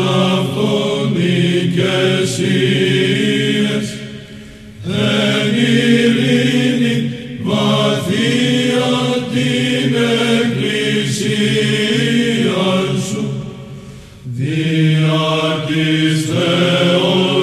αυτόν νικεσίες, εν βαθία την εκκλησία σου, διά της Θεοτόκου,